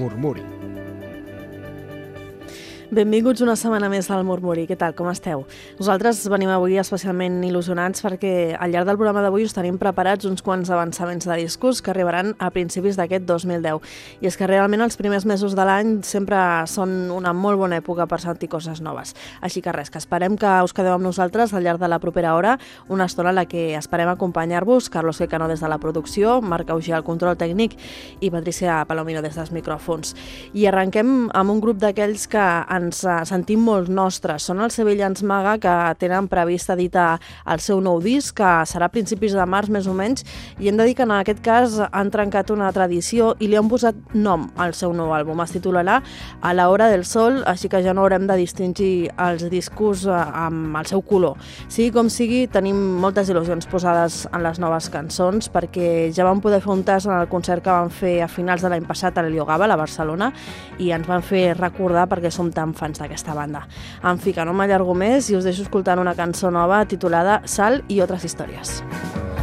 Murmuri. Benvinguts una setmana més al Murmuri. Què tal, com esteu? Nosaltres venim avui especialment il·lusionats perquè al llarg del programa d'avui us tenim preparats uns quants avançaments de discos que arribaran a principis d'aquest 2010. I és que realment els primers mesos de l'any sempre són una molt bona època per sentir coses noves. Així que res, que esperem que us quedeu amb nosaltres al llarg de la propera hora, una estona en la que esperem acompanyar-vos, Carlos Quecano des de la producció, Marc Auger al control tècnic i Patricia Palomino des dels micròfons. I arrenquem amb un grup d'aquells que ens eh, sentim molt nostres. Són els Sevillans Maga que tenen previst editar el seu nou disc, que serà a principis de març més o menys, i hem de dir que en aquest cas han trencat una tradició i li han posat nom al seu nou àlbum. Es titularà A la hora del sol, així que ja no haurem de distingir els discos eh, amb el seu color. Sigui com sigui, tenim moltes il·lusions posades en les noves cançons, perquè ja vam poder fer un tas en el concert que van fer a finals de l'any passat a l'Heliogava, a Barcelona, i ens van fer recordar perquè som tan fans d'aquesta banda. En fi, que no m'allargo més i us deixo escoltant una cançó nova titulada Sal i altres històries. Mientras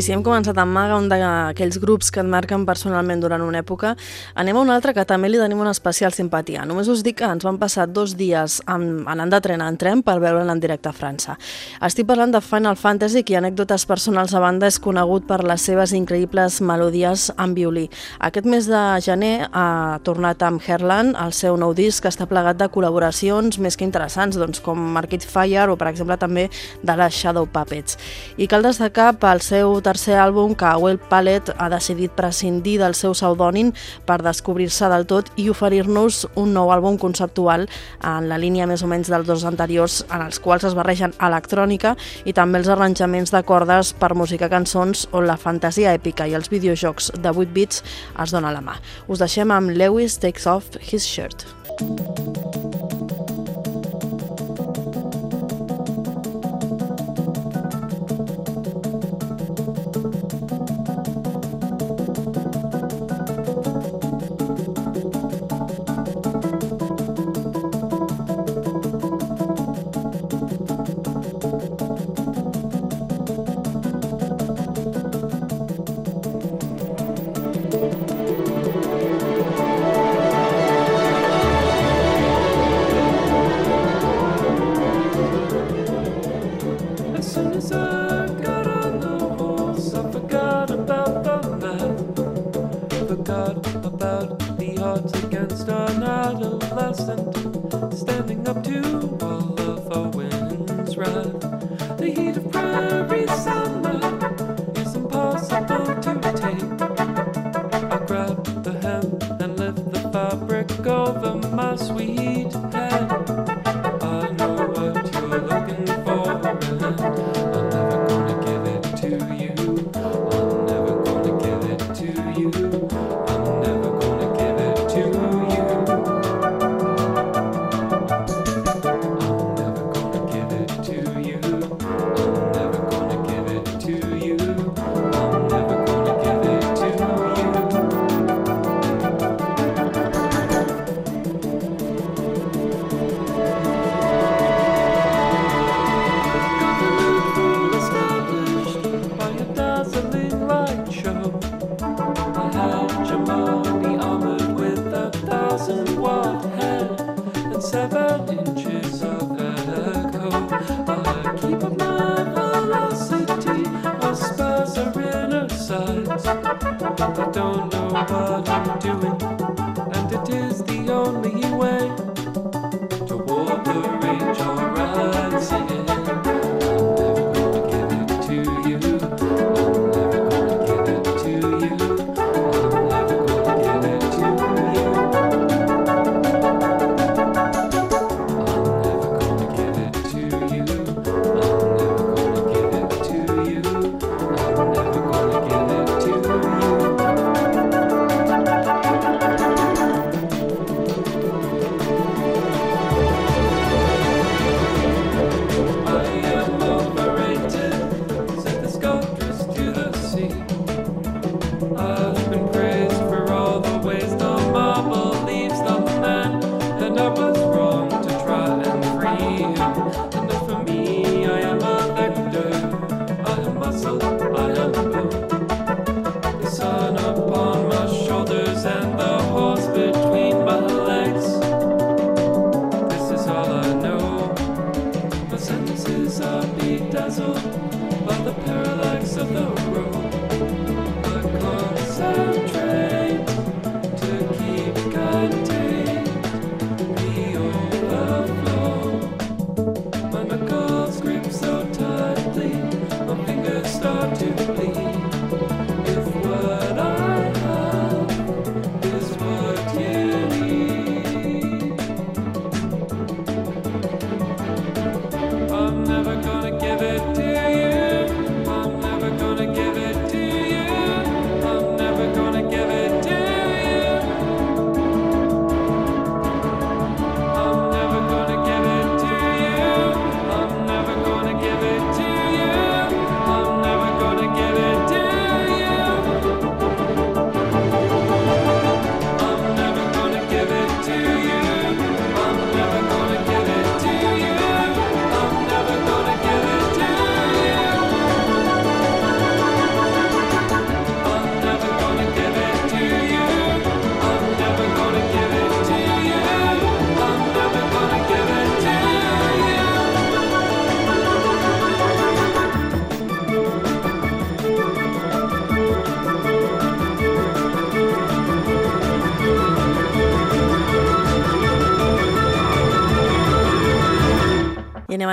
I si hem començat amb Maga, un d'aquells grups que et marquen personalment durant una època, anem a un altre que també li tenim una especial simpatia. Només us dic que ens van passar dos dies amb, anant de tren en tren per veure'l en directe a França. Estic parlant de Final Fantasy, que anècdotes personals a banda és conegut per les seves increïbles melodies en violí. Aquest mes de gener ha tornat amb Herland, el seu nou disc, que està plegat de col·laboracions més que interessants, doncs, com Market Fire o, per exemple, també de les Shadow Puppets. I cal destacar pel seu tercer àlbum que Will Pallet ha decidit prescindir del seu pseudònim per descobrir-se del tot i oferir-nos un nou àlbum conceptual en la línia més o menys dels dos anteriors en els quals es barregen electrònica i també els arranjaments de cordes per música cançons on la fantasia èpica i els videojocs de 8 bits es dona la mà. Us deixem amb Lewis Takes Off His Shirt. As do all of our.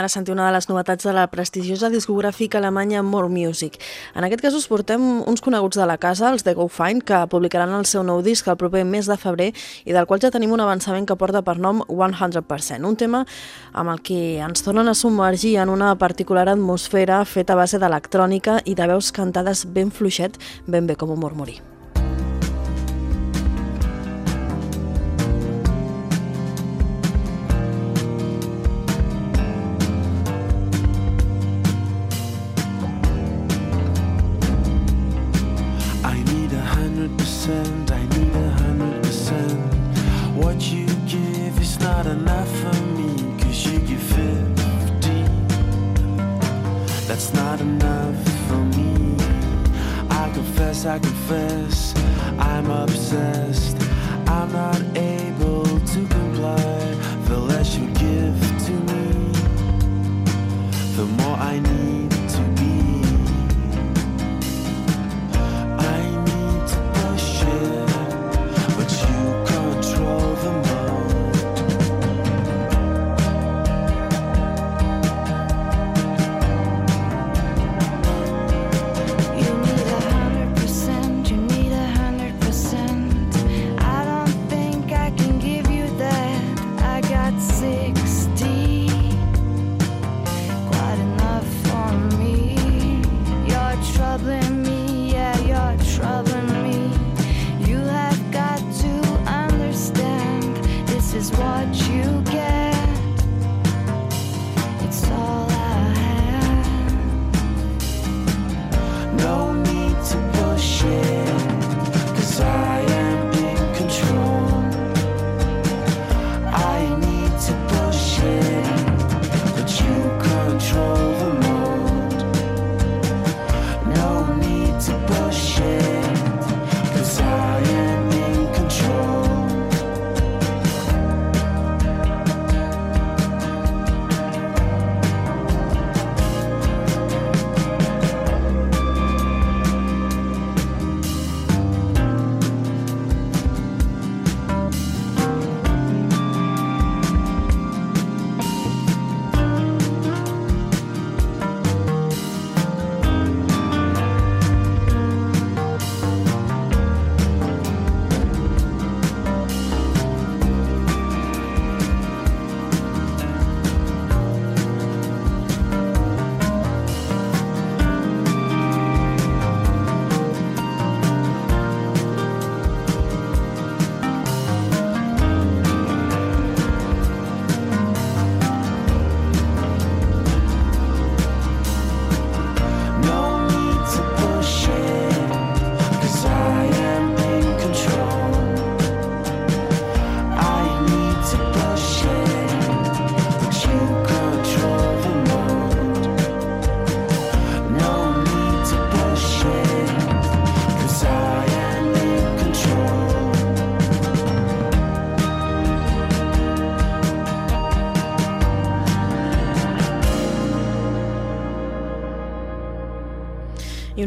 A sentir una de les novetats de la prestigiosa discogràfica alemanya More Music. En aquest cas us portem uns coneguts de la casa, els de Go Find, que publicaran el seu nou disc el proper mes de febrer i del qual ja tenim un avançament que porta per nom 100%, un tema amb el que ens tornen a submergir en una particular atmosfera feta a base d'electrònica i de veus cantades ben fluixet, ben bé com un murmurí.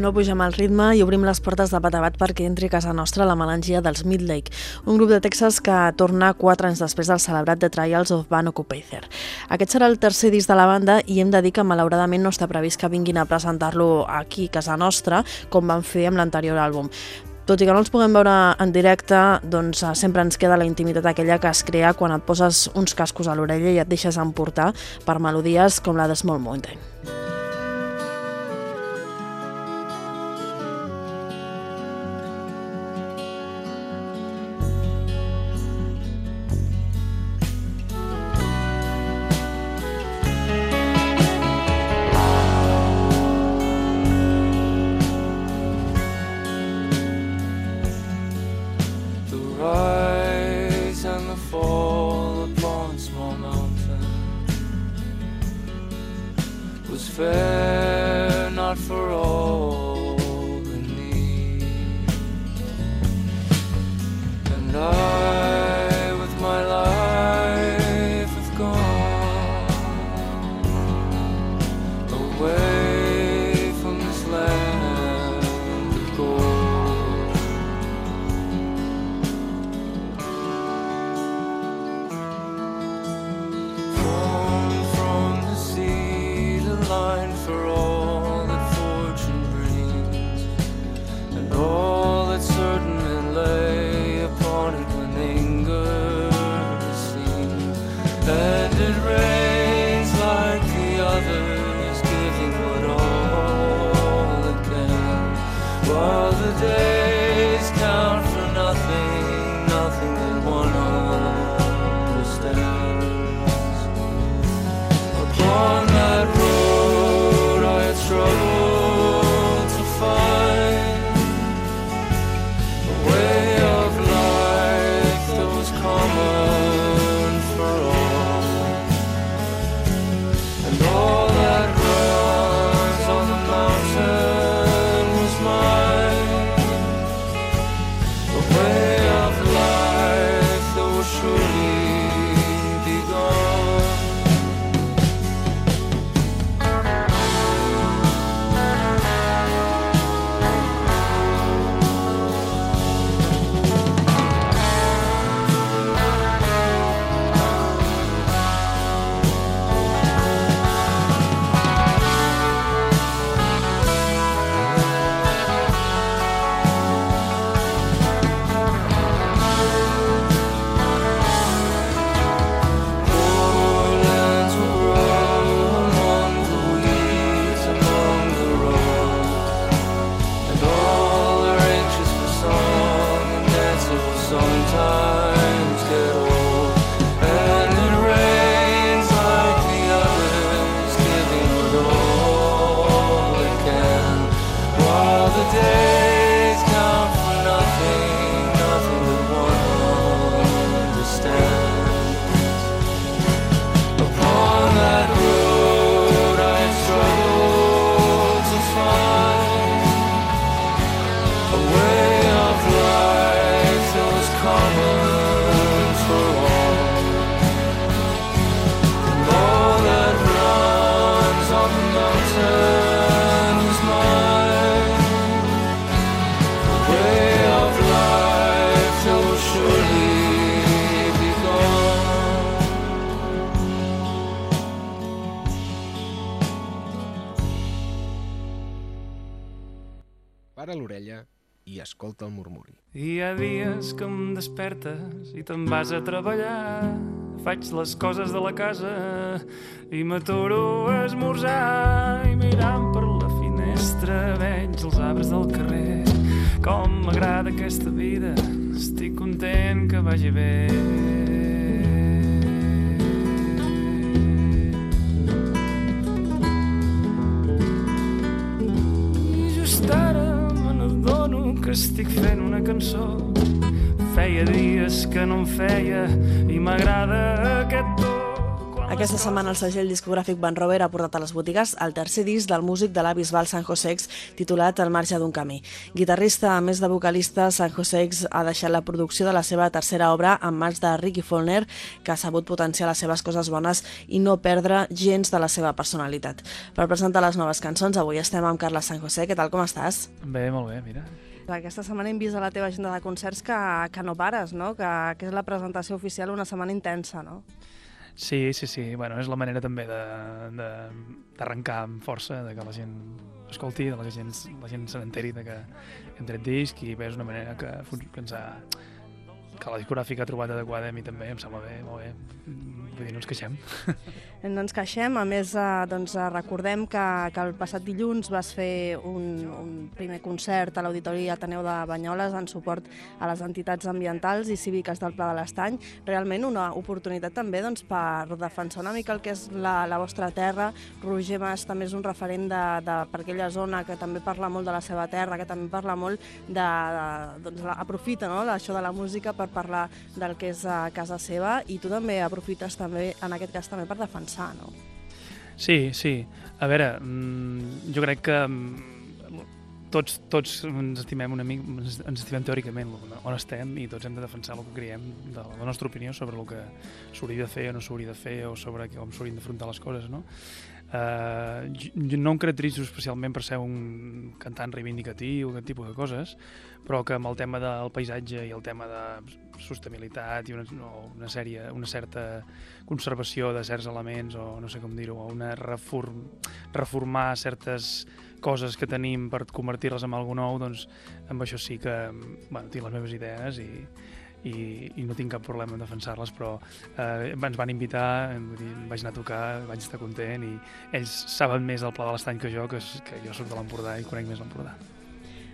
No pugem al ritme i obrim les portes de pat a bat perquè entri a casa nostra la melangia dels Midlake, un grup de Texas que torna quatre anys després del celebrat The Trials of Van Occupator. Aquest serà el tercer disc de la banda i hem de dir que malauradament no està previst que vinguin a presentar-lo aquí a casa nostra, com van fer amb l'anterior àlbum. Tot i que no els puguem veure en directe, doncs eh, sempre ens queda la intimitat aquella que es crea quan et poses uns cascos a l'orella i et deixes emportar per melodies com la de Small Mountain. Despertes i te'n vas a treballar. Faig les coses de la casa i m'aturo a esmorzar i mirant per la finestra veig els arbres del carrer. Com m'agrada aquesta vida, estic content que vagi bé. Estic fent una cançó. Feia dies que no en feia i m'agrada aquest to. Aquesta setmana el segell discogràfic Van Rover ha portat a les botigues el tercer disc del músic de la Bisbal San Josex titulat El marge d'un camí. Guitarrista, a més de vocalista, San Josex ha deixat la producció de la seva tercera obra en mans de Ricky Follner, que ha sabut potenciar les seves coses bones i no perdre gens de la seva personalitat. Per presentar les noves cançons, avui estem amb Carles San José. Què tal, com estàs? Bé, molt bé, mira. Aquesta setmana hem vist a la teva agenda de concerts que, que no pares, no? Que, que és la presentació oficial una setmana intensa, no? Sí, sí, sí. Bueno, és la manera també d'arrencar amb força, de que la gent escolti, de la gent, la gent se n'enteri de que hem tret disc i bé, és una manera que, que ens ha que la discogràfica ha trobat adequada a mi també, em sembla bé, molt bé. Vull dir, no ens queixem. No ens queixem, a més eh, doncs, eh, recordem que, que el passat dilluns vas fer un, un primer concert a l'Auditori Ateneu de Banyoles en suport a les entitats ambientals i cíviques del Pla de l'Estany. Realment una oportunitat també doncs, per defensar una mica el que és la, la vostra terra. Roger Mas també és un referent de, de, per aquella zona que també parla molt de la seva terra, que també parla molt de... de doncs, aprofita no? això de la música per parlar del que és a casa seva i tu també aprofites també, en aquest cas també per defensar, no? Sí, sí. A veure, mm, jo crec que mm, tots, tots ens estimem una mica, ens estimem teòricament on estem i tots hem de defensar el que creiem de la nostra opinió sobre el que s'hauria de fer o no s'hauria de fer o sobre com s'haurien d'afrontar les coses, no? Uh, no em caracteritzo especialment per ser un cantant reivindicatiu, aquest tipus de coses, però que amb el tema del paisatge i el tema de sostenibilitat i una, no, una, sèrie, una certa conservació de certs elements o no sé com dir-ho, o una reform, reformar certes coses que tenim per convertir-les en alguna nou, doncs amb això sí que bueno, tinc les meves idees i, i, i no tinc cap problema en defensar-les, però eh, ens van invitar, dir, vaig anar a tocar, vaig estar content i ells saben més del Pla de l'Estany que jo, que, que jo sóc de l'Empordà i conec més l'Empordà.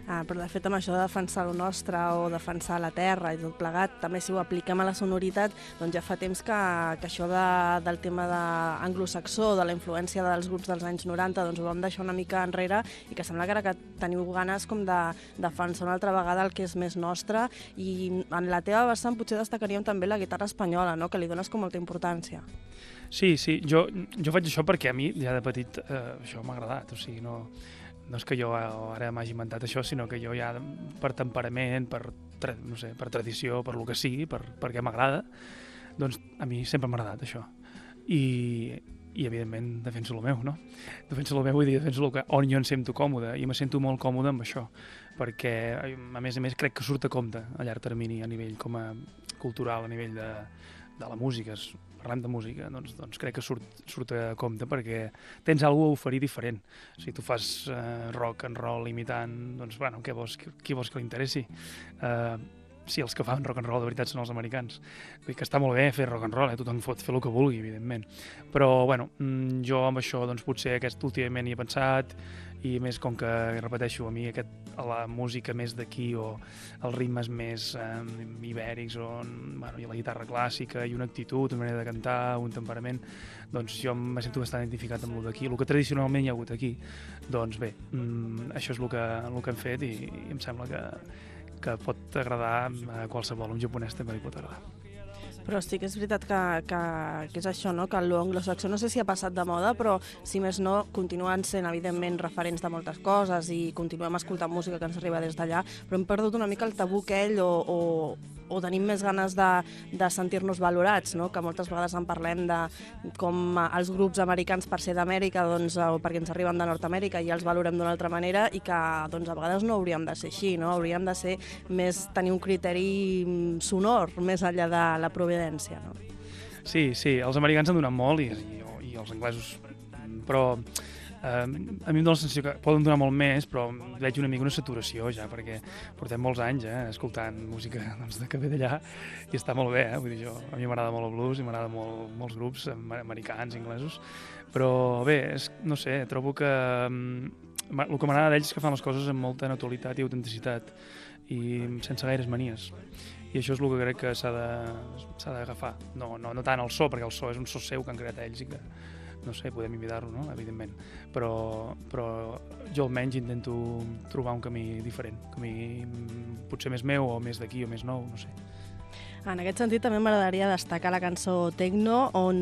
Uh, però de fet amb això de defensar el nostre o defensar la terra i tot plegat, també si ho apliquem a la sonoritat, doncs ja fa temps que, que això de, del tema de anglosaxó, de la influència dels grups dels anys 90, doncs ho vam deixar una mica enrere i que sembla que ara que teniu ganes com de defensar una altra vegada el que és més nostre i en la teva vessant potser destacaríem també la guitarra espanyola, no? que li dones com molta importància. Sí, sí, jo, jo faig això perquè a mi ja de petit eh, això m'ha agradat, o sigui, no, no és que jo ara m'hagi inventat això, sinó que jo ja per temperament, per, no sé, per tradició, per lo que sigui, per, perquè m'agrada, doncs a mi sempre m'ha agradat això. I, i evidentment defenso el meu, no? Defenso el meu i defenso el que, on jo em sento còmode i me sento molt còmode amb això perquè a més a més crec que surt a compte a llarg termini a nivell com a cultural, a nivell de, de la música, parlem de música, doncs, doncs crec que surt, surt a compte perquè tens alguna a oferir diferent. Si tu fas eh, rock and roll imitant, doncs, bueno, què vols, qui vols que li interessi? Eh, si els que fan rock and roll de veritat són els americans. Vull dir que està molt bé fer rock and roll, eh? tothom pot fer el que vulgui, evidentment. Però, bueno, mm, jo amb això, doncs, potser aquest últimament hi he pensat, i més com que, repeteixo, a mi aquest, la música més d'aquí o els ritmes més eh, ibèrics o bueno, i la guitarra clàssica i una actitud, una manera de cantar, un temperament, doncs jo me sento bastant identificat amb el d'aquí. El que tradicionalment hi ha hagut aquí, doncs bé, mm, això és el que, el que hem fet i, i em sembla que, que pot agradar a qualsevol, un japonès també li pot agradar. Però sí que és veritat que, que, que és això, no? que l'anglosaxó no sé si ha passat de moda, però si més no, continuen sent evidentment referents de moltes coses i continuem escoltant música que ens arriba des d'allà, però hem perdut una mica el tabú aquell o, o, o tenim més ganes de, de sentir-nos valorats, no? que moltes vegades en parlem de com els grups americans per ser d'Amèrica doncs, o perquè ens arriben de Nord-Amèrica i els valorem d'una altra manera i que doncs, a vegades no hauríem de ser així, no? hauríem de ser més, tenir un criteri mm, sonor més enllà de la providència. No? Sí, sí, els americans han donat molt i, i, i els anglesos, però eh, a mi em dóna la sensació que poden donar molt més, però veig una mica una saturació ja, perquè portem molts anys eh, escoltant música doncs, de que ve d'allà i està molt bé, eh? Vull dir, jo, a mi m'agrada molt el blues i m'agrada molt molts grups americans, inglesos, però bé, és, no sé, trobo que mm, el que m'agrada d'ells és que fan les coses amb molta naturalitat i autenticitat i sense gaires manies i això és el que crec que s'ha d'agafar. No, no, no tant el so, perquè el so és un so seu que han creat ells i que, no sé, podem imitar-lo, no? evidentment, però, però jo almenys intento trobar un camí diferent, un camí mm, potser més meu o més d'aquí o més nou, no sé. En aquest sentit també m'agradaria destacar la cançó Tecno, on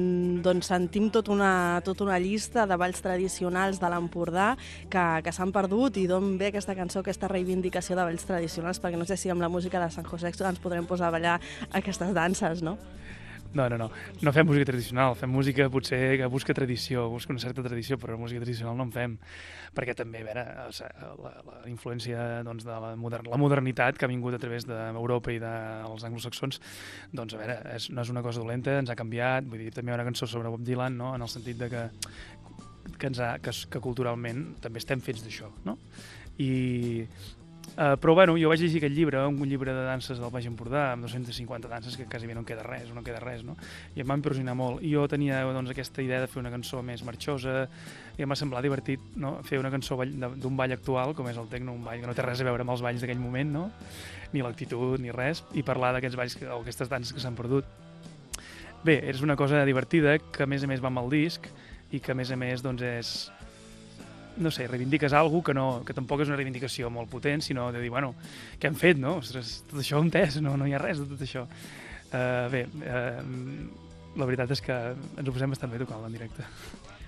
doncs, sentim tot una, tota una llista de balls tradicionals de l'Empordà que, que s'han perdut i d'on ve aquesta cançó, aquesta reivindicació de balls tradicionals, perquè no sé si amb la música de San José ens podrem posar a ballar aquestes danses, no? No, no, no. No fem música tradicional, fem música potser que busca tradició, busca una certa tradició, però música tradicional no en fem. Perquè també, a veure, la, la influència doncs, de la, modern, la modernitat que ha vingut a través d'Europa i dels anglosaxons, doncs, a veure, és, no és una cosa dolenta, ens ha canviat, vull dir, també hi ha una cançó sobre Bob Dylan, no?, en el sentit de que, que, ens ha, que, que culturalment també estem fets d'això, no? I, Uh, però bueno, jo vaig llegir aquest llibre, un llibre de danses del Baix Empordà, amb 250 danses que quasi bé no queda res, no queda res, no? I em va impressionar molt. I jo tenia doncs, aquesta idea de fer una cançó més marxosa, i em va semblar divertit no? fer una cançó d'un ball actual, com és el tecno, un ball que no té res a veure amb els balls d'aquell moment, no? ni l'actitud, ni res, i parlar d'aquests balls o aquestes danses que s'han perdut. Bé, és una cosa divertida, que a més a més va amb el disc, i que a més a més doncs, és, no sé, reivindiques alguna que, no, que tampoc és una reivindicació molt potent, sinó de dir, bueno, què hem fet, no? Ostres, tot això entès, no, no hi ha res de tot això. Uh, bé, uh, la veritat és que ens ho posem bastant bé tocant en directe.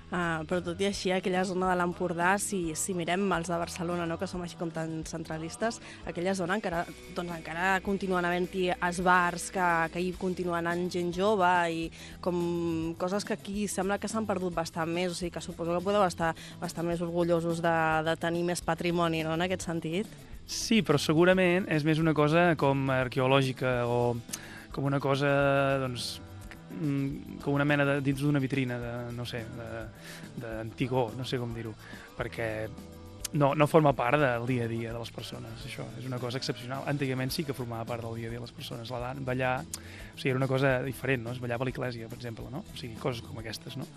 Uh, però tot i així, aquella zona de l'Empordà, si, si mirem els de Barcelona, no, que som així com tan centralistes, aquella zona encara, doncs, encara continuen havent-hi esbars que, que hi continuen anant gent jove i com coses que aquí sembla que s'han perdut bastant més, o sigui que suposo que podeu estar bastant més orgullosos de, de tenir més patrimoni, no?, en aquest sentit. Sí, però segurament és més una cosa com arqueològica o com una cosa, doncs, com una mena de, dins d'una vitrina de, no sé, d'antigó, no sé com dir-ho, perquè no, no forma part del dia a dia de les persones, això és una cosa excepcional. Antigament sí que formava part del dia a dia de les persones, la dan, ballar, o sigui, era una cosa diferent, no? es ballava a l'església, per exemple, no? o sigui, coses com aquestes, no?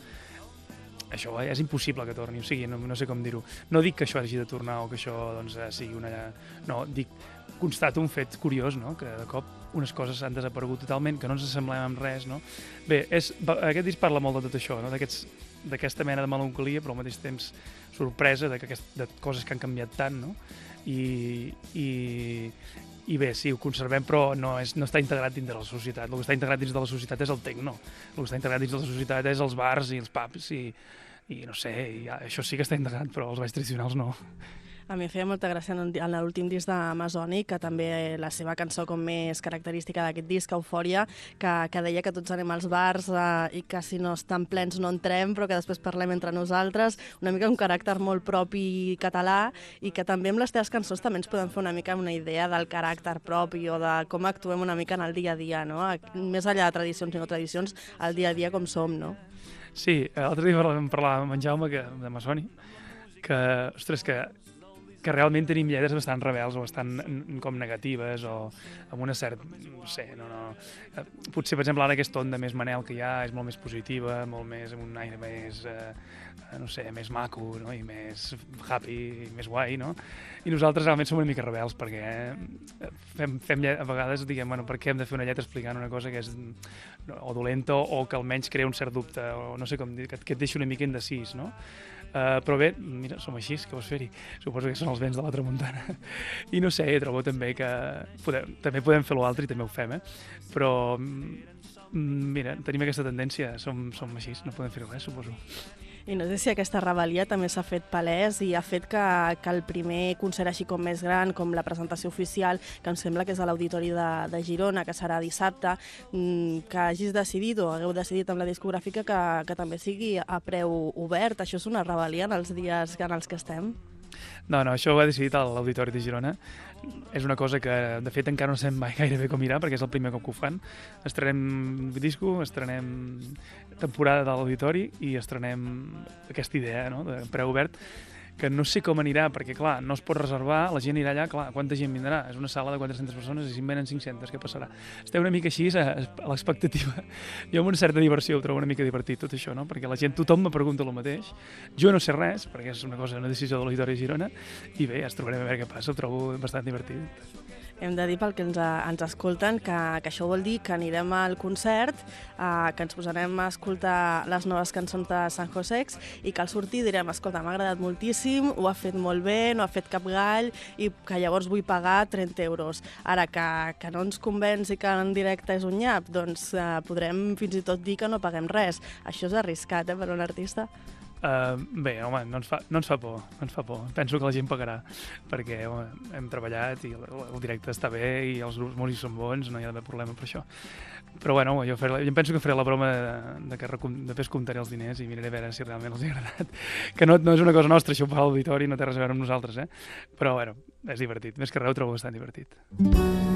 això és impossible que torni, o sigui, no, no sé com dir-ho. No dic que això hagi de tornar o que això doncs, eh, sigui una... No, dic, constato un fet curiós, no? que de cop unes coses han desaparegut totalment, que no ens assemblem amb res, no? Bé, és, aquest disc parla molt de tot això, no? d'aquesta mena de melancolia, però al mateix temps sorpresa de, que aquest, de coses que han canviat tant, no? I, i, i bé, sí, ho conservem, però no, és, no està integrat dins de la societat. El que està integrat dins de la societat és el tecno. El que està integrat dins de la societat és els bars i els pubs i, i no sé, i això sí que està integrat, però els balls tradicionals no. A mi em feia molta gràcia en, l'últim disc d'Amazonic, que també la seva cançó com més característica d'aquest disc, Eufòria, que, que deia que tots anem als bars eh, i que si no estan plens no entrem, però que després parlem entre nosaltres, una mica un caràcter molt propi català i que també amb les teves cançons també ens podem fer una mica una idea del caràcter propi o de com actuem una mica en el dia a dia, no? Més enllà de tradicions i no tradicions, el dia a dia com som, no? Sí, l'altre dia parlàvem, parlàvem amb en Jaume, que, de Masoni, que, ostres, que, que realment tenim lletres bastant rebels o bastant com negatives o amb una certa, no sé, no, no. Eh, Potser, per exemple, ara aquesta onda més Manel que hi ha és molt més positiva, molt més, amb un aire més, eh, no sé, més maco, no? i més happy, i més guai, no? I nosaltres realment som una mica rebels perquè eh, fem, fem a vegades diguem, bueno, per què hem de fer una lletra explicant una cosa que és o dolenta o que almenys crea un cert dubte o no sé com dir, que, que et deixa una mica indecís, no? Uh, però bé, mira, som així, què vols fer-hi? Suposo que són els vents de la tramuntana. I no sé, trobo també que podem, també podem fer l'altre i també ho fem, eh? Però, mm, mira, tenim aquesta tendència, som, som així, no podem fer res, suposo. I no sé si aquesta rebel·lia també s'ha fet palès i ha fet que, que el primer concert així com més gran, com la presentació oficial, que em sembla que és a l'Auditori de, de Girona, que serà dissabte, mm, que hagis decidit o hagueu decidit amb la discogràfica que, que també sigui a preu obert. Això és una rebel·lia en els dies en els que estem? No, no, això ho ha decidit l'Auditori de Girona. És una cosa que, de fet, encara no sabem mai gaire bé com irà, perquè és el primer cop que ho fan. Estrenem disco, estrenem temporada de l'Auditori i estrenem aquesta idea no, de preu obert que no sé com anirà, perquè, clar, no es pot reservar, la gent irà allà, clar, quanta gent vindrà? És una sala de 400 persones i si en venen 500, què passarà? Esteu una mica així a, a l'expectativa. Jo amb una certa diversió ho trobo una mica divertit tot això, no? Perquè la gent, tothom me pregunta el mateix. Jo no sé res, perquè és una cosa, una decisió de l'Auditori de Girona, i bé, ens trobarem a veure què passa, ho trobo bastant divertit. Hem de dir pel que ens, ens escolten que, que això vol dir que anirem al concert, eh, que ens posarem a escoltar les noves cançons de San Josex i que al sortir direm, escolta, m'ha agradat moltíssim, ho ha fet molt bé, no ha fet cap gall i que llavors vull pagar 30 euros. Ara que, que no ens convenç i que en directe és un nyap, doncs eh, podrem fins i tot dir que no paguem res. Això és arriscat, eh, per un artista. Uh, bé, home, no ens, fa, no ens fa por, no ens fa por. Penso que la gent pagarà, perquè home, hem treballat i el, el directe està bé i els grups músics són bons, no hi ha d'haver problema per això. Però bueno, jo, faré, jo penso que faré la broma de, de que després comptaré els diners i miraré a veure si realment els ha agradat. Que no, no és una cosa nostra, això ho fa l'auditori, no té res a veure amb nosaltres, eh? Però bueno, és divertit. Més que res ho trobo bastant divertit. davant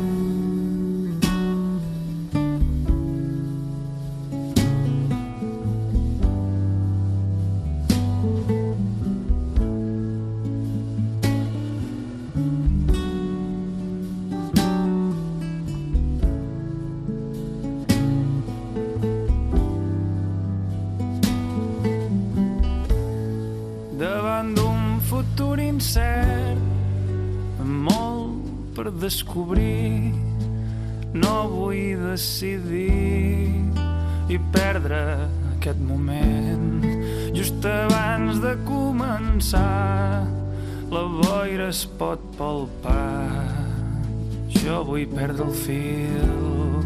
decidir i perdre aquest moment. Just abans de començar la boira es pot palpar. Jo vull perdre el fil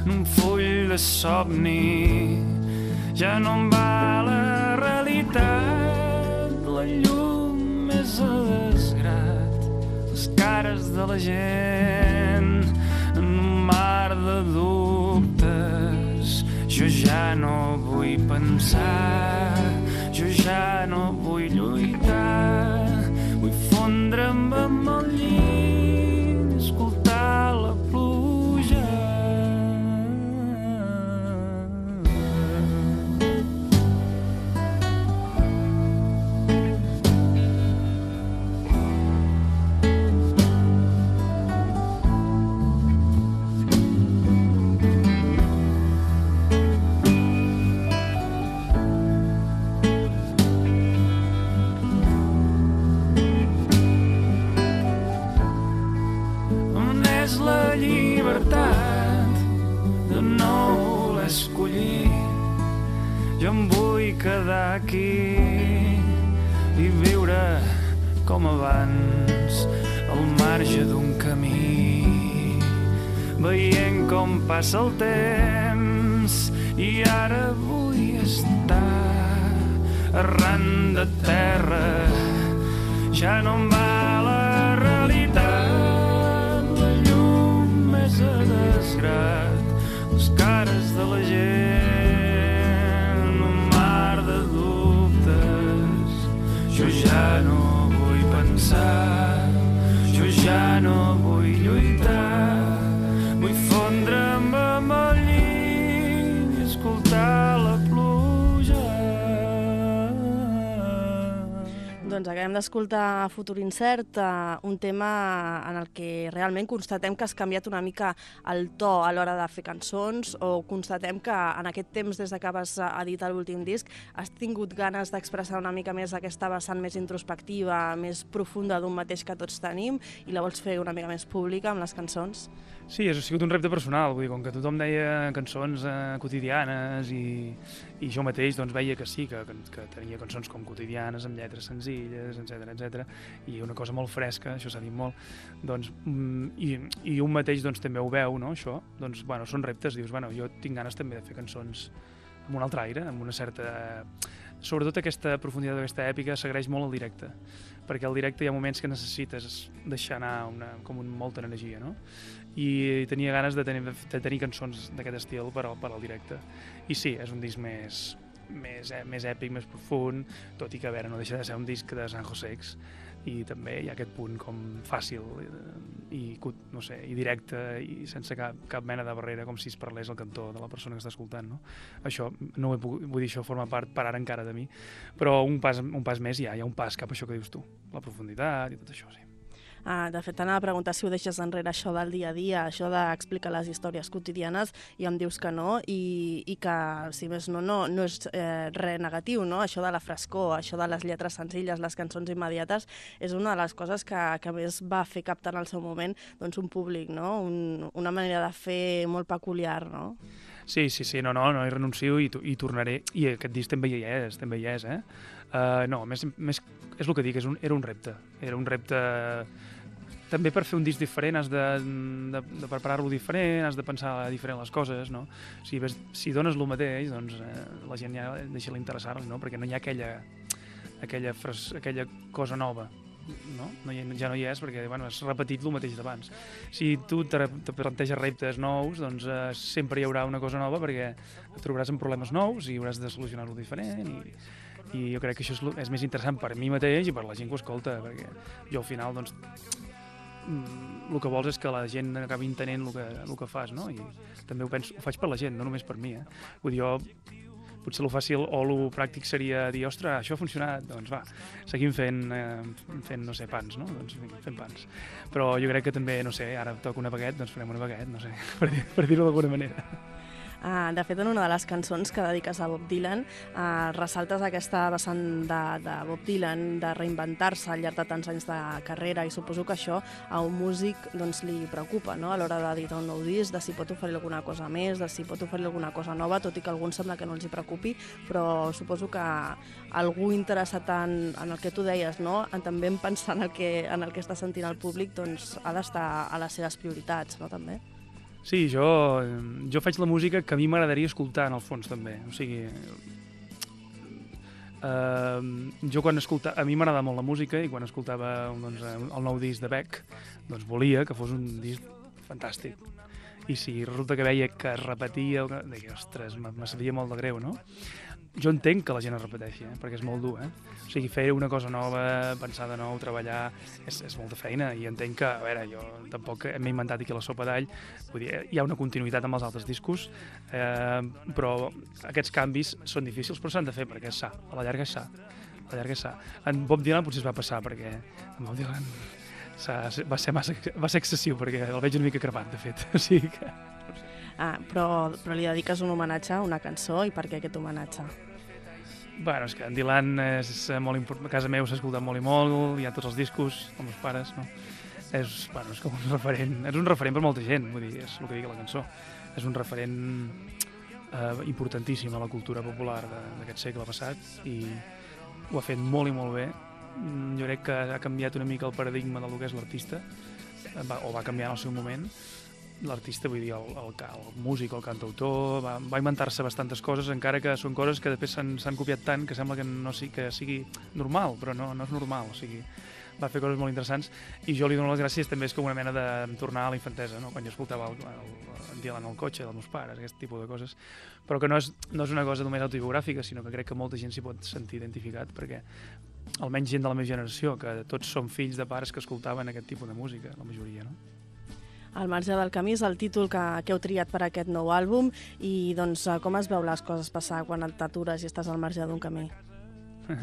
en un full de somni. Ja no em va la realitat. La llum és a desgrat les cares de la gent mar de dubtes. Jo ja no vull pensar jo ja no vull lluitar. Vull fondre'm amb el llit com abans al marge d'un camí. Veient com passa el temps i ara vull estar arran de terra. Ja no em va la realitat la llum és a desgrat les cares de la gent un mar de dubtes. Jo ja no pensar. Jo ja no vull lluitar Doncs acabem d'escoltar Futur Incert, eh, un tema en el que realment constatem que has canviat una mica el to a l'hora de fer cançons o constatem que en aquest temps, des de que vas editar l'últim disc, has tingut ganes d'expressar una mica més aquesta vessant més introspectiva, més profunda d'un mateix que tots tenim i la vols fer una mica més pública amb les cançons? Sí, ha sigut un repte personal, vull dir, com que tothom deia cançons eh, quotidianes i, i jo mateix doncs, veia que sí, que, que, tenia cançons com quotidianes, amb lletres senzilles, etc etc i una cosa molt fresca, això s'ha dit molt, doncs, mm, i, i un mateix doncs, també ho veu, no, això, doncs, bueno, són reptes, dius, bueno, jo tinc ganes també de fer cançons amb un altre aire, amb una certa... Sobretot aquesta profunditat d'aquesta èpica s'agraeix molt al directe, perquè al directe hi ha moments que necessites deixar anar una, com un, molta energia, no? I tenia ganes de tenir, de tenir cançons d'aquest estil per al, per al directe. I sí, és un disc més, més, eh, més èpic, més profund, tot i que, a veure, no deixa de ser un disc de San José X, i també hi ha aquest punt com fàcil eh, i, no sé, i directe i sense cap, cap mena de barrera com si es parlés al cantó de la persona que està escoltant no? això, no ho he pogut, vull dir, això forma part per ara encara de mi però un pas, un pas més hi ha, hi ha un pas cap a això que dius tu la profunditat i tot això, sí Ah, de fet, t'anava a preguntar si ho deixes enrere això del dia a dia, això d'explicar les històries quotidianes, i em dius que no, i, i que, si més no, no, no és eh, res negatiu, no? Això de la frescor, això de les lletres senzilles, les cançons immediates, és una de les coses que, que més va fer captar en el seu moment doncs, un públic, no? Un, una manera de fer molt peculiar, no? Sí, sí, sí, no, no, no hi renuncio i, i tornaré. I aquest disc també hi és, també hi és, eh? Uh, no, més, més, és el que dic, és un, era un repte. Era un repte també per fer un disc diferent has de, de, de preparar-lo diferent, has de pensar diferent les coses, no? Si, ves, si dones el mateix, doncs eh, la gent ja deixa l'interessar-li, no? Perquè no hi ha aquella, aquella, fres, aquella cosa nova, no? no hi, ja no hi és perquè bueno, has repetit el mateix d'abans. Si tu te, te planteges reptes nous, doncs eh, sempre hi haurà una cosa nova perquè et trobaràs amb problemes nous i hauràs de solucionar-lo diferent i, i jo crec que això és, és més interessant per mi mateix i per la gent que ho escolta, perquè jo al final doncs, el que vols és que la gent acabi entenent el que, el que fas, no? I també ho, penso, ho faig per la gent, no només per mi, eh? Vull dir, jo potser el fàcil o el pràctic seria dir, ostres, això ha funcionat, doncs va, seguim fent, eh, fent no sé, pans, no? Doncs fent pans. Però jo crec que també, no sé, ara toca una baguette, doncs farem una baguette, no sé, per, dir- per dir-ho d'alguna manera. Ah, de fet, en una de les cançons que dediques a Bob Dylan, ah, ressaltes aquesta vessant de, de Bob Dylan, de reinventar-se al llarg de tants anys de carrera, i suposo que això a un músic doncs, li preocupa no? a l'hora d'editar un nou disc, de si pot oferir alguna cosa més, de si pot oferir alguna cosa nova, tot i que a alguns sembla que no els hi preocupi, però suposo que algú interessat en, en el que tu deies, no? en, també en pensar en el, que, en el que està sentint el públic, doncs ha d'estar a les seves prioritats, no? també. Sí, jo, jo faig la música que a mi m'agradaria escoltar, en el fons, també. O sigui, Uh, jo quan escolta... A mi m'agrada molt la música i quan escoltava doncs, el nou disc de Beck doncs volia que fos un disc fantàstic. I si resulta que veia que es repetia, deia, ostres, me sabia molt de greu, no? Jo entenc que la gent es repeteixi, eh? perquè és molt dur, eh? O sigui, fer una cosa nova, pensar de nou, treballar, és, és molta feina i entenc que, a veure, jo tampoc m'he inventat aquí la sopa d'all, vull dir, hi ha una continuïtat amb els altres discos, eh, però aquests canvis són difícils, però s'han de fer perquè és sa, a la llarga és sa, a la llarga és sa. En Bob Dylan potser es va passar perquè en Bob Dylan va ser, massa, va ser excessiu perquè el veig una mica crepat, de fet, o sigui que... Ah, però, però li dediques un homenatge una cançó i per què aquest homenatge? Bueno, és que en Dylan és molt important. A casa meu s'ha escoltat molt i molt, hi ha tots els discos, amb els pares, no? és, bueno, és com un referent, és un referent per molta gent, vull dir, és el que a la cançó. És un referent eh, importantíssim a la cultura popular d'aquest segle passat i ho ha fet molt i molt bé. Mm, Jo crec que ha canviat una mica el paradigma del que és l'artista, eh, o va canviar en el seu moment. L'artista, vull dir, el, el, el músic, el cantautor, va, va inventar-se bastantes coses, encara que són coses que després s'han copiat tant que sembla que no sigui, que sigui normal, però no, no és normal, o sigui, va fer coses molt interessants i jo li dono les gràcies també és com una mena de tornar a la infantesa, no? quan jo escoltava el, el, el Dylan al cotxe dels meus pares, aquest tipus de coses, però que no és, no és una cosa només autobiogràfica, sinó que crec que molta gent s'hi pot sentir identificat, perquè almenys gent de la meva generació, que tots som fills de pares que escoltaven aquest tipus de música, la majoria, no? Al marge del camí és el títol que, que heu triat per aquest nou àlbum i doncs eh, com es veu les coses passar quan t'atures i estàs al marge d'un camí?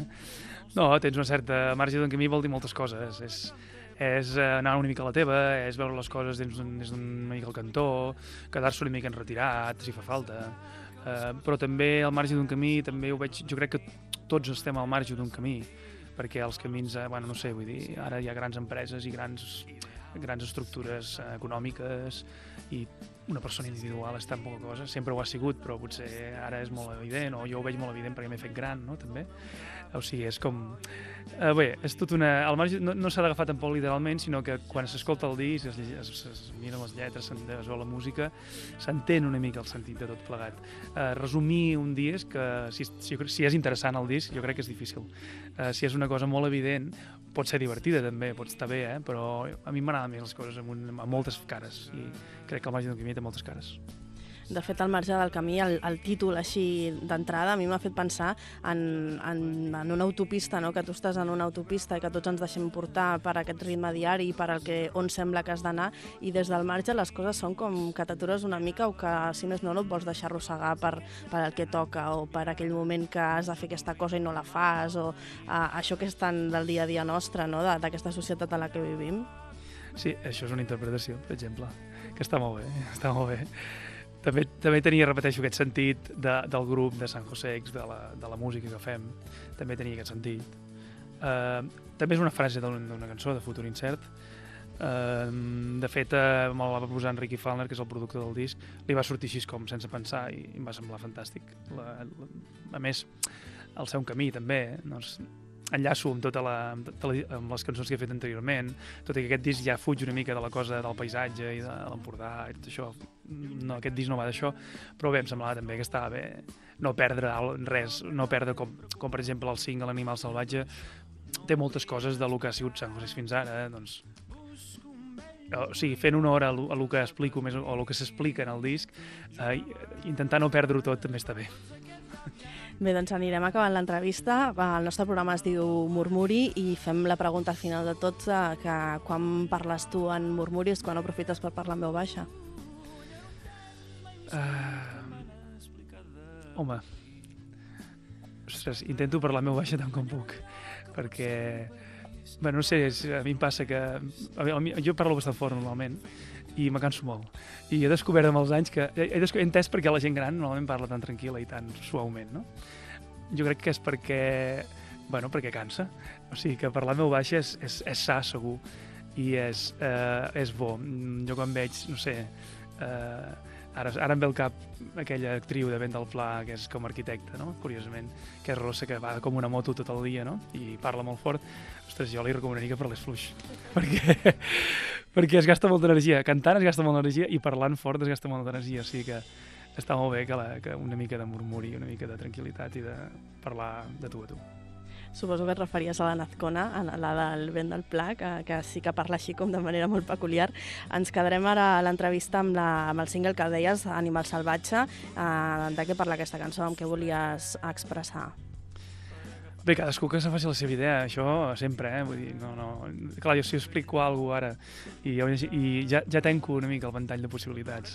No, tens una certa marge d'un camí vol dir moltes coses. És, és eh, anar una mica a la teva, és veure les coses des d'una mica al cantó, quedar-se una mica enretirat, si fa falta. Eh, però també al marge d'un camí, també ho veig, jo crec que tots estem al marge d'un camí, perquè els camins, eh, bueno, no sé, vull dir, ara hi ha grans empreses i grans, grans estructures eh, econòmiques i una persona individual és tan poca cosa, sempre ho ha sigut, però potser ara és molt evident, o jo ho veig molt evident perquè m'he fet gran, no?, també. O sigui, és com... Uh, bé, és tot una... El marge no, no s'ha d'agafar tampoc literalment, sinó que quan s'escolta el disc, es, es, es, es miren les lletres, es veu la música, s'entén una mica el sentit de tot plegat. Uh, resumir un disc, que si, si, si és interessant el disc, jo crec que és difícil. Uh, si és una cosa molt evident, pot ser divertida també, pot estar bé, eh? però a mi m'agraden més les coses amb, un, amb moltes cares i crec que el Màgic d'un té moltes cares. De fet, al marge del camí, el, el títol així d'entrada a mi m'ha fet pensar en, en, en una autopista, no? que tu estàs en una autopista i que tots ens deixem portar per aquest ritme diari per el que on sembla que has d'anar i des del marge les coses són com que t'atures una mica o que, si més no, no et vols deixar arrossegar per, per el que toca o per aquell moment que has de fer aquesta cosa i no la fas o a, això que és tan del dia a dia nostre, no? d'aquesta societat a la que vivim. Sí, això és una interpretació, per exemple, que està molt bé, està molt bé. També, també tenia, repeteixo, aquest sentit de, del grup de San José X, de la, de la música que fem, també tenia aquest sentit. Uh, també és una frase d'un- d'una cançó, de Futur Incert. Uh, de fet, uh, me la va proposar Enrique Falner, que és el productor del disc, li va sortir així com sense pensar i, i em va semblar fantàstic. La, la, a més, el seu camí també, eh? doncs, enllaço amb, tota la, amb, tota la, amb les cançons que he fet anteriorment, tot i que aquest disc ja fuig una mica de la cosa del paisatge i de l'Empordà i tot això. No, aquest disc no va d'això, però bé, em semblava també que estava bé no perdre res, no perdre com, com per exemple el single Animal Salvatge, té moltes coses de lo que ha sigut Sant José fins ara, eh? doncs o sigui, fent una hora a lo lo que explico més, o el que s'explica en el disc, eh, intentar no perdre-ho tot també està bé. Bé, doncs anirem acabant l'entrevista. El nostre programa es diu Murmuri i fem la pregunta al final de tot, eh, que quan parles tu en murmuris, quan aprofites per parlar en veu baixa? Uh, home, ostres, intento parlar meu baixa tant com puc, perquè, bueno, no sé, a mi em passa que... A mi, jo parlo bastant fort normalment i me canso molt. I he descobert amb els anys que... He, he, entès perquè la gent gran normalment parla tan tranquil·la i tan suaument, no? Jo crec que és perquè... Bueno, perquè cansa. O sigui, que parlar meu baixa és, és, és sa, segur, i és, eh, és bo. Jo quan veig, no sé, eh, ara, ara em ve al cap aquella actriu de Vent del Pla, que és com arquitecta, no? curiosament, que és rossa, que va com una moto tot el dia, no? i parla molt fort. Ostres, jo li recomanaria que parlés fluix, perquè, perquè es gasta molta energia. Cantant es gasta molta energia i parlant fort es gasta molta energia, o sigui que està molt bé que, la, que una mica de murmuri, una mica de tranquil·litat i de parlar de tu a tu. Suposo que et referies a la Nazcona, a la del vent del pla, que, que sí que parla així com de manera molt peculiar. Ens quedarem ara a l'entrevista amb, la, amb el single que deies, Animal Salvatge. Eh, de què parla aquesta cançó, amb què volies expressar? Bé, cadascú que se faci la seva idea, això sempre, eh? Vull dir, no, no... Clar, jo si explico alguna ara i, i ja, ja tanco una mica el ventall de possibilitats.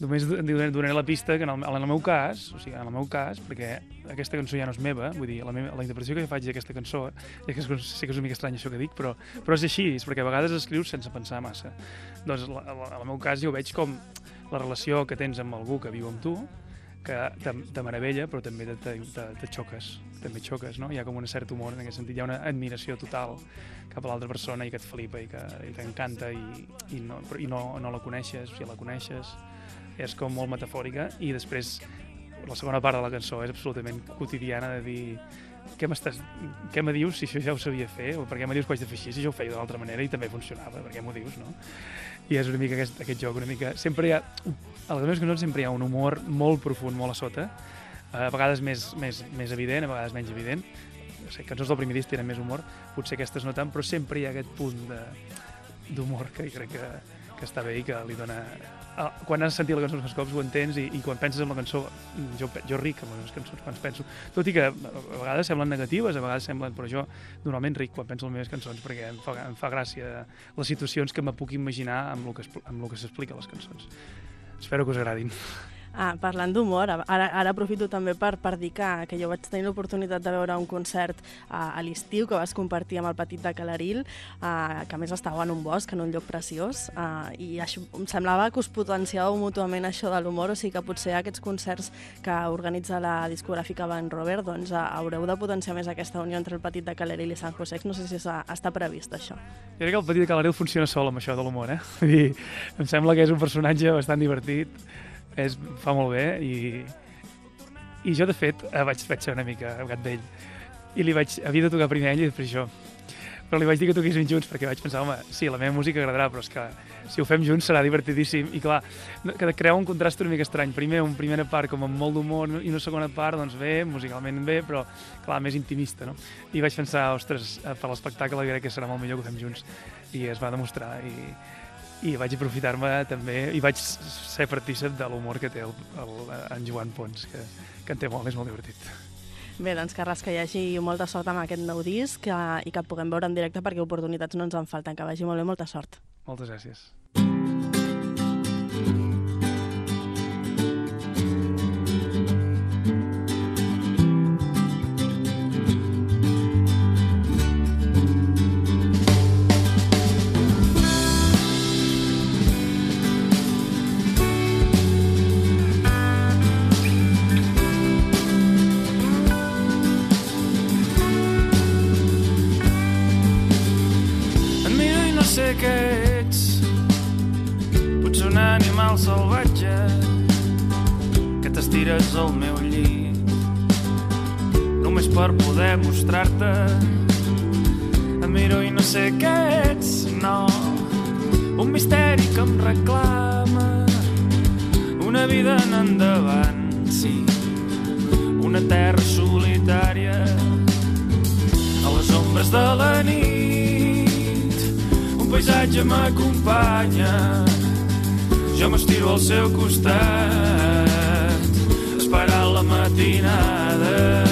Només do- donaré la pista que en el, en el meu cas, o sigui, en el meu cas, perquè aquesta cançó ja no és meva, vull dir, la, meva, la interpretació que faig d'aquesta cançó, ja que és, sé que és una mica estrany això que dic, però, però és així, és perquè a vegades escrius sense pensar massa. Doncs en el meu cas jo veig com la relació que tens amb algú que viu amb tu que te, te meravella, però també te, te, te, te xoques, també xoques, no? Hi ha com un cert humor en aquest sentit, hi ha una admiració total cap a l'altra persona i que et flipa i que t'encanta i, i, no, i no, no la coneixes, si la coneixes, és com molt metafòrica i després la segona part de la cançó és absolutament quotidiana de dir què m'estàs... què me dius si això ja ho sabia fer o per què me dius que ho haig de fer així si jo ho feia d'una altra manera i també funcionava, per què m'ho dius, no? I és una mica aquest, aquest joc, una mica... Sempre hi ha... A les meves cançons sempre hi ha un humor molt profund, molt a sota, a vegades més, més, més evident, a vegades menys evident. No sé, cançons del primer disc tenen més humor, potser aquestes no tant, però sempre hi ha aquest punt d'humor que crec que, que està bé i que li dona... Ah, quan has sentit la cançó uns cops ho entens i, i quan penses en la cançó jo, jo ric amb les cançons quan penso. Tot i que a vegades semblen negatives a vegades semblen, però jo normalment ric quan penso en les meves cançons perquè em fa, em fa gràcia les situacions que me puc imaginar amb el que, amb el que s'explica a les cançons. Espero que us agradin Ah, parlant d'humor, ara, ara aprofito també per, per dir que, que jo vaig tenir l'oportunitat de veure un concert a, a l'estiu que vas compartir amb el Petit de Calaril, uh, que més estava en un bosc, en un lloc preciós, uh, i això, em semblava que us potenciàveu mútuament això de l'humor, o sigui que potser aquests concerts que organitza la discogràfica Van Robert, doncs uh, haureu de potenciar més aquesta unió entre el Petit de Calaril i Sant José, no sé si està, està previst això. Jo crec que el petit de Calaril funciona sol amb això de l'humor, eh? Dir, em sembla que és un personatge bastant divertit, és, fa molt bé i, i jo, de fet, eh, vaig, vaig ser una mica gat d'ell i li vaig, havia de tocar primer ell i després jo. Però li vaig dir que toquessin junts perquè vaig pensar, home, sí, la meva música agradarà, però és que si ho fem junts serà divertidíssim. I clar, que crea un contrast una mica estrany. Primer, una primera part com amb molt d'humor i una segona part, doncs bé, musicalment bé, però clar, més intimista, no? I vaig pensar, ostres, eh, per l'espectacle crec que serà molt millor que ho fem junts. I es va demostrar i, i vaig aprofitar-me també i vaig ser partícip de l'humor que té el, el, en Joan Pons, que, que en té molt, és molt divertit. Bé, doncs Carles, que hi hagi molta sort amb aquest nou disc que, i que el puguem veure en directe perquè oportunitats no ens en falten. Que vagi molt bé, molta sort. Moltes gràcies. Què ets. Potser un animal salvatge Que t'estires al meu llit. Només per poder mostrar-te Et miro i no sé què ets, no. Un misteri que em reclama Una vida en endavant, sí. Una terra solitària a les ombres de la nit paisatge m'acompanya. Jo m'estiro al seu costat esperant la matinada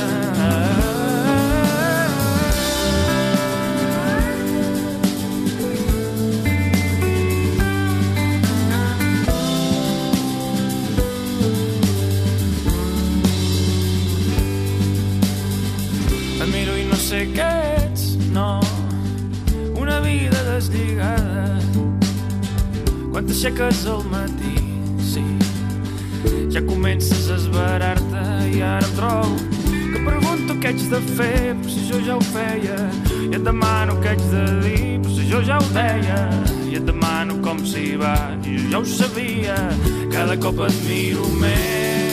t'aixeques al matí, sí. Ja comences a esverar-te i ara em trobo que pregunto què haig de fer, però si jo ja ho feia. I et demano què haig de dir, però si jo ja ho deia. I et demano com s'hi va, i jo ja ho sabia. Cada cop et miro més.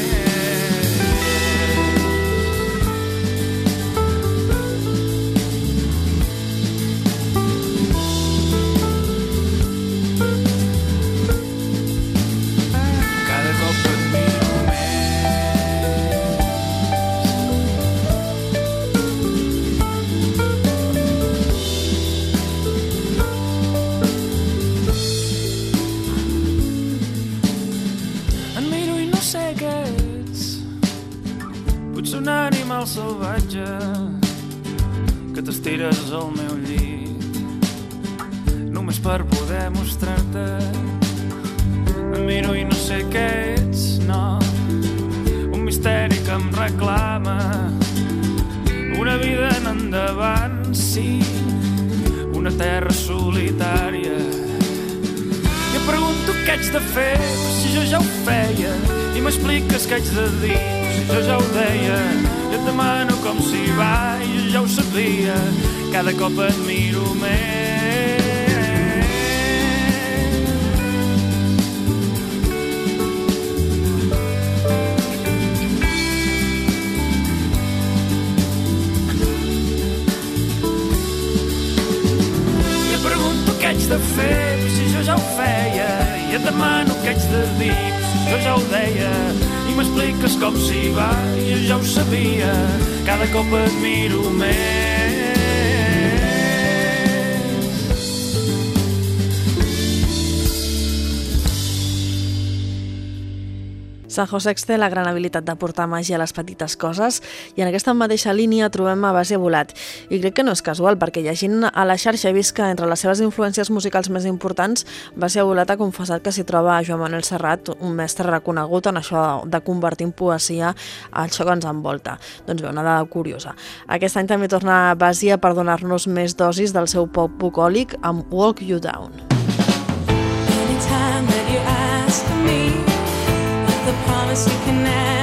Va, i jo ho sabia. Cada cop et miro més. San José té la gran habilitat de portar màgia a les petites coses i en aquesta mateixa línia trobem a Base Volat. I crec que no és casual, perquè llegint a la xarxa he vist que entre les seves influències musicals més importants, Base Volat ha confessat que s'hi troba Joan Manuel Serrat, un mestre reconegut en això de convertir en poesia això que ens envolta. Doncs bé, una dada curiosa. Aquest any també torna a Basia per donar-nos més dosis del seu pop bucòlic amb Walk You Down. Promise you can never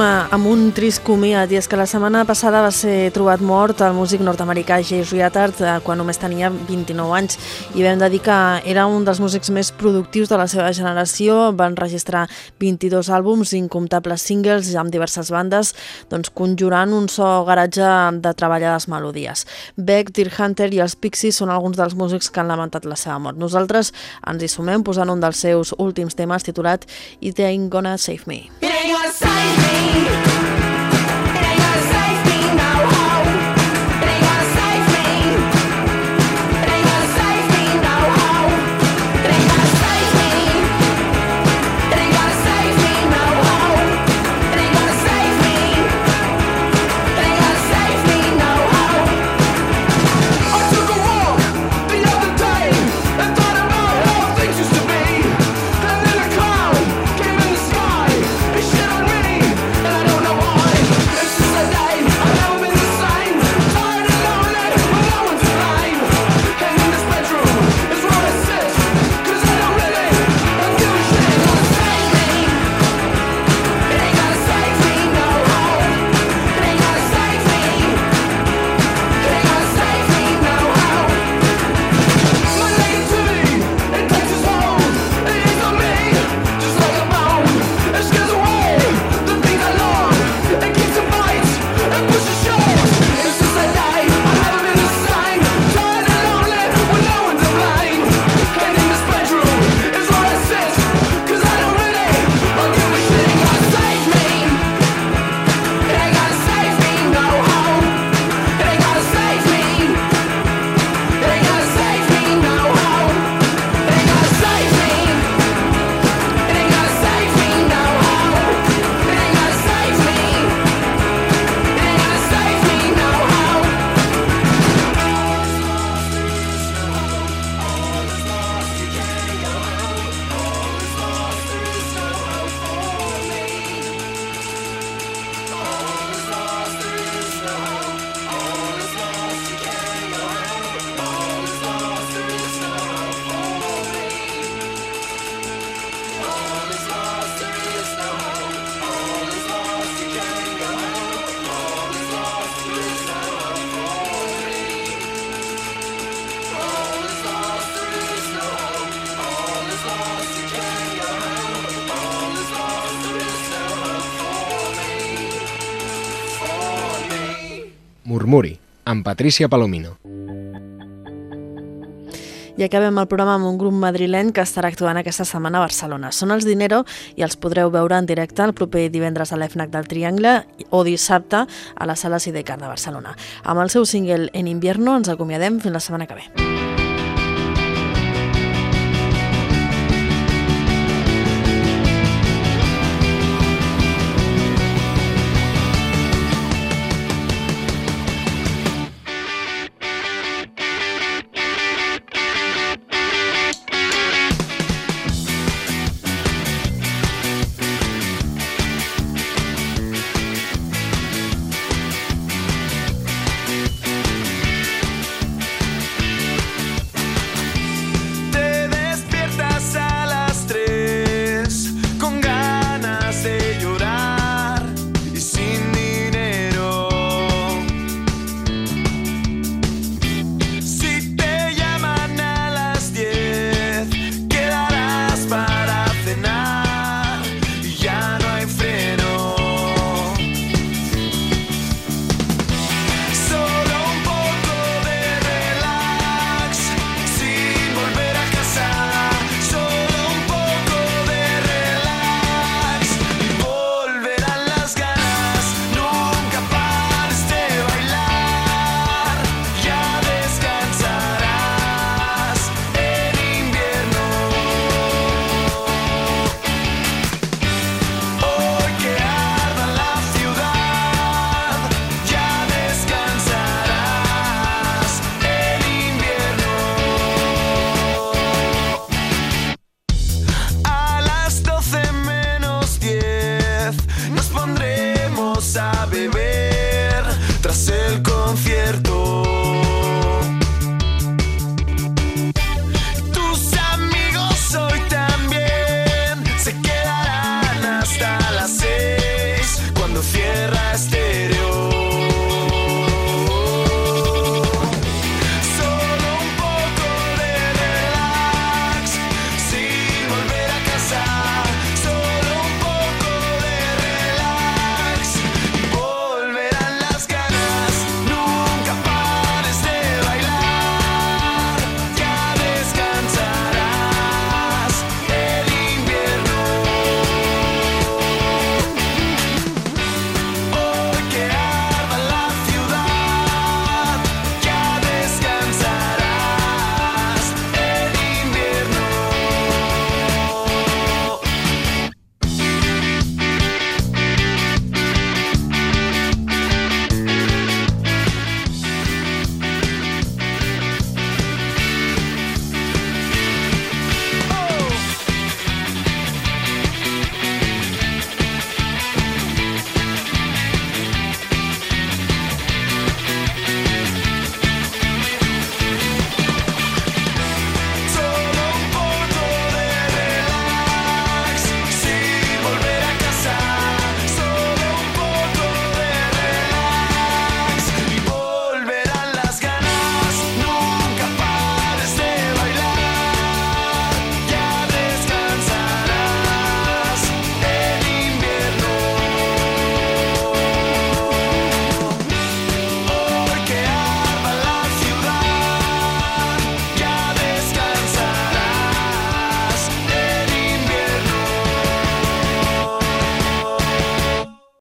amb un trist comiat, i és que la setmana passada va ser trobat mort el músic nord-americà Jace Riatard eh, quan només tenia 29 anys i vam dir que era un dels músics més productius de la seva generació, van registrar 22 àlbums, incomptables singles amb diverses bandes, doncs conjurant un so garatge de treballades melodies. Beck, Deer Hunter i els Pixies són alguns dels músics que han lamentat la seva mort. Nosaltres ens hi sumem posant un dels seus últims temes titulat It Ain't Gonna Save Me. It ain't gonna save me. It amb Patricia Palomino. I acabem el programa amb un grup madrileny que estarà actuant aquesta setmana a Barcelona. Són els Dinero i els podreu veure en directe el proper divendres a l'EFNAC del Triangle o dissabte a la Sala Sidecar de Barcelona. Amb el seu single En invierno ens acomiadem fins la setmana que ve.